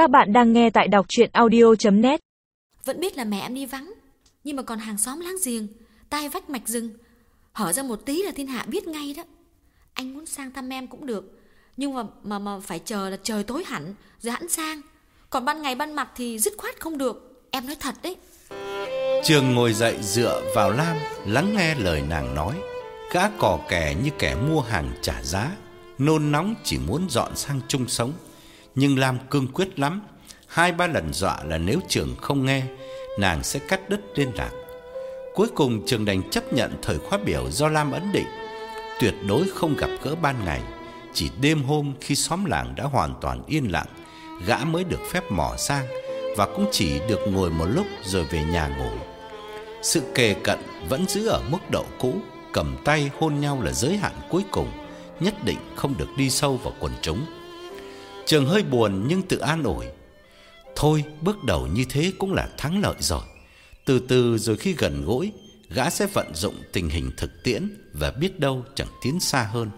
Các bạn đang nghe tại đọc chuyện audio.net Vẫn biết là mẹ em đi vắng Nhưng mà còn hàng xóm láng giềng Tai vách mạch rừng. Hở ra một tí là thiên hạ biết ngay đó. Anh muốn sang thăm em cũng được Nhưng mà mà mà phải chờ là trời tối hẳn Rồi hẳn sang. Còn ban ngày ban mặt thì dứt khoát không được. Em nói thật đấy. Trường ngồi dậy dựa vào Lam Lắng nghe lời nàng nói. Gã cò kè như kẻ mua hàng trả giá Nôn nóng chỉ muốn dọn sang chung sống nhưng Lam cương quyết lắm. Hai ba lần dọa là nếu trường không nghe, Nàng sẽ cắt đứt liên lạc. Cuối cùng trường đành chấp nhận thời khóa biểu do Lam ấn định. Tuyệt đối không gặp gỡ ban ngày. Chỉ đêm hôm khi xóm làng đã hoàn toàn yên lặng, Gã mới được phép mò sang Và cũng chỉ được ngồi một lúc rồi về nhà ngủ. Sự kề cận vẫn giữ ở mức độ cũ, Cầm tay hôn nhau là giới hạn cuối cùng, Nhất định không được đi sâu vào quần chúng. Trường hơi buồn nhưng tự an ủi. Thôi, bước đầu như thế cũng là thắng lợi rồi. Từ từ rồi khi gần gũi, Gã sẽ vận dụng tình hình thực tiễn Và biết đâu chẳng tiến xa hơn.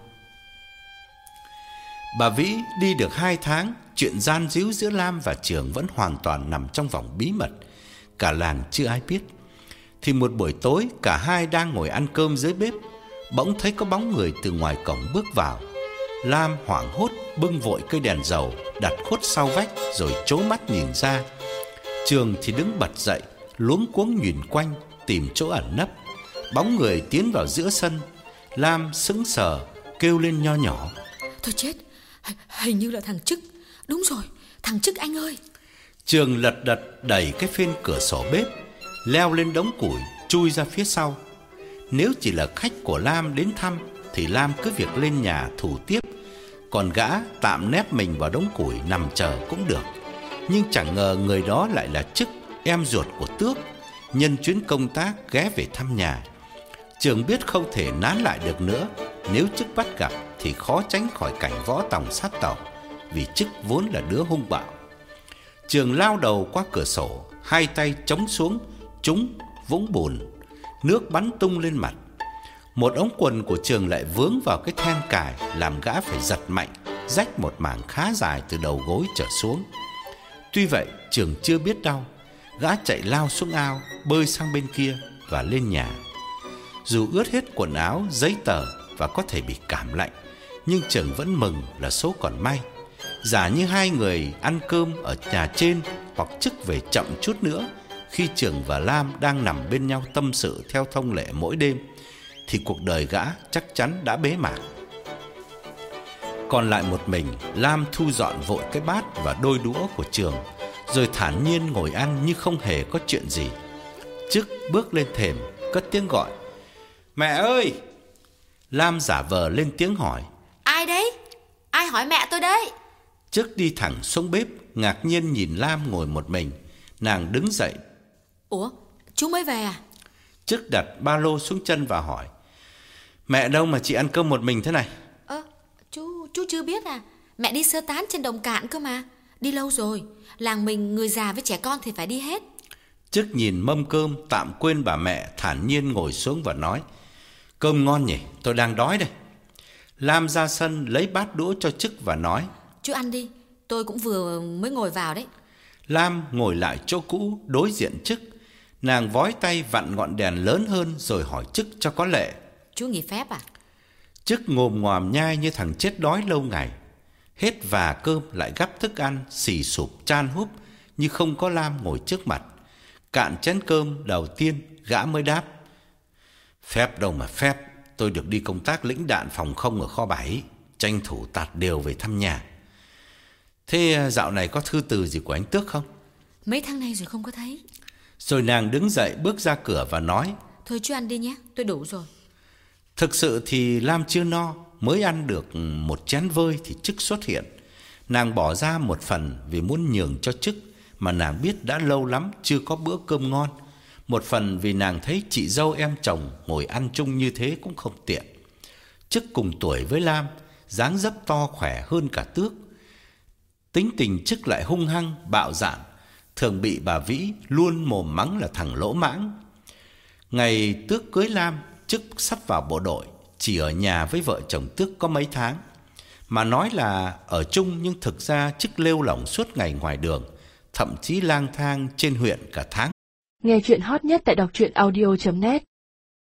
Bà Vĩ đi được hai tháng, Chuyện gian díu giữa Lam và Trường Vẫn hoàn toàn nằm trong vòng bí mật. Cả làng chưa ai biết. Thì một buổi tối, Cả hai đang ngồi ăn cơm dưới bếp, Bỗng thấy có bóng người từ ngoài cổng bước vào. Lam hoảng hốt bưng vội cây đèn dầu Đặt khuất sau vách rồi chố mắt nhìn ra. Trường thì đứng bật dậy Luống cuống nhìn quanh Tìm chỗ ẩn nấp. Bóng người tiến vào giữa sân. Lam sững sờ Kêu lên nho nhỏ. Thôi chết H- Hình như là thằng Trức. Đúng rồi Thằng Trức anh ơi. Trường lật đật đẩy cái phên cửa sổ bếp Leo lên đống củi Chui ra phía sau. Nếu chỉ là khách của Lam đến thăm thì Lam cứ việc lên nhà thủ tiếp. Còn gã tạm nép mình vào đống củi Nằm chờ cũng được. Nhưng chẳng ngờ người đó lại là chức Em ruột của Tước Nhân chuyến công tác ghé về thăm nhà. Trường biết không thể nán lại được nữa Nếu chức bắt gặp Thì khó tránh khỏi cảnh võ tòng sát tàu Vì chức vốn là đứa hung bạo. Trường lao đầu qua cửa sổ, hai tay chống xuống, trúng vũng bùn, nước bắn tung lên mặt. Một ống quần của Trường lại vướng vào cái then cài, làm gã phải giật mạnh, rách một mảng khá dài từ đầu gối trở xuống. Tuy vậy, Trường chưa biết đau, gã chạy lao xuống ao, bơi sang bên kia và lên nhà. Dù ướt hết quần áo, giấy tờ và có thể bị cảm lạnh, nhưng Trường vẫn mừng là số còn may. Giả như hai người ăn cơm ở nhà trên hoặc chức về chậm chút nữa khi Trường và Lam đang nằm bên nhau tâm sự theo thông lệ mỗi đêm thì cuộc đời gã chắc chắn đã bế mạc. Còn lại một mình, Lam thu dọn vội cái bát và đôi đũa của Trường rồi thản nhiên ngồi ăn như không hề có chuyện gì. Chức bước lên thềm, cất tiếng gọi: "Mẹ ơi!" Lam giả vờ lên tiếng hỏi: Ai đấy Ai hỏi mẹ tôi đấy Trước đi thẳng xuống bếp, ngạc nhiên nhìn Lam ngồi một mình. Nàng đứng dậy, Ủa chú mới về à trước đặt ba lô xuống chân và hỏi. Mẹ đâu mà chị ăn cơm một mình thế này? Ơ chú chú chưa biết à Mẹ đi sơ tán trên đồng cạn cơ mà Đi lâu rồi Làng mình người già với trẻ con thì phải đi hết Trước nhìn mâm cơm, tạm quên bà mẹ, thản nhiên ngồi xuống và nói. Cơm ngon nhỉ, tôi đang đói đây. Lam ra sân lấy bát đũa cho chức và nói. Chú ăn đi Tôi cũng vừa mới ngồi vào đấy Lam ngồi lại chỗ cũ đối diện chức. Nàng vói tay vặn ngọn đèn lớn hơn rồi hỏi chức cho có lệ. Chú nghỉ phép à Chức ngồm ngòm nhai như thằng chết đói lâu ngày. Hết và cơm lại gắp thức ăn, xì sụp chan húp như không có Lam ngồi trước mặt. Cạn chén cơm đầu tiên, gã mới đáp. Phép đâu mà phép, tôi được đi công tác lĩnh đạn phòng không ở kho bảy, tranh thủ tạt đều về thăm nhà. Thế dạo này có thư từ gì của anh Tước không? Mấy tháng nay rồi không có thấy Rồi nàng đứng dậy bước ra cửa và nói. Thôi chú ăn đi nhé Tôi đủ rồi Thực sự thì Lam chưa no, mới ăn được một chén vơi thì chức xuất hiện. Nàng bỏ ra một phần vì muốn nhường cho chức mà nàng biết đã lâu lắm chưa có bữa cơm ngon. Một phần vì nàng thấy chị dâu em chồng ngồi ăn chung như thế cũng không tiện. Chức cùng tuổi với Lam, dáng dấp to khỏe hơn cả tước. Tính tình chức lại hung hăng, bạo dạn, thường bị bà Vĩ luôn mồm mắng là thằng lỗ mãng. Ngày Tước cưới Lam, chức sắp vào bộ đội, chỉ ở nhà với vợ chồng Tước có mấy tháng. Mà nói là ở chung nhưng thực ra chức lêu lỏng suốt ngày ngoài đường, thậm chí lang thang trên huyện cả tháng. Nghe chuyện hot nhất tại đọc truyện audio.net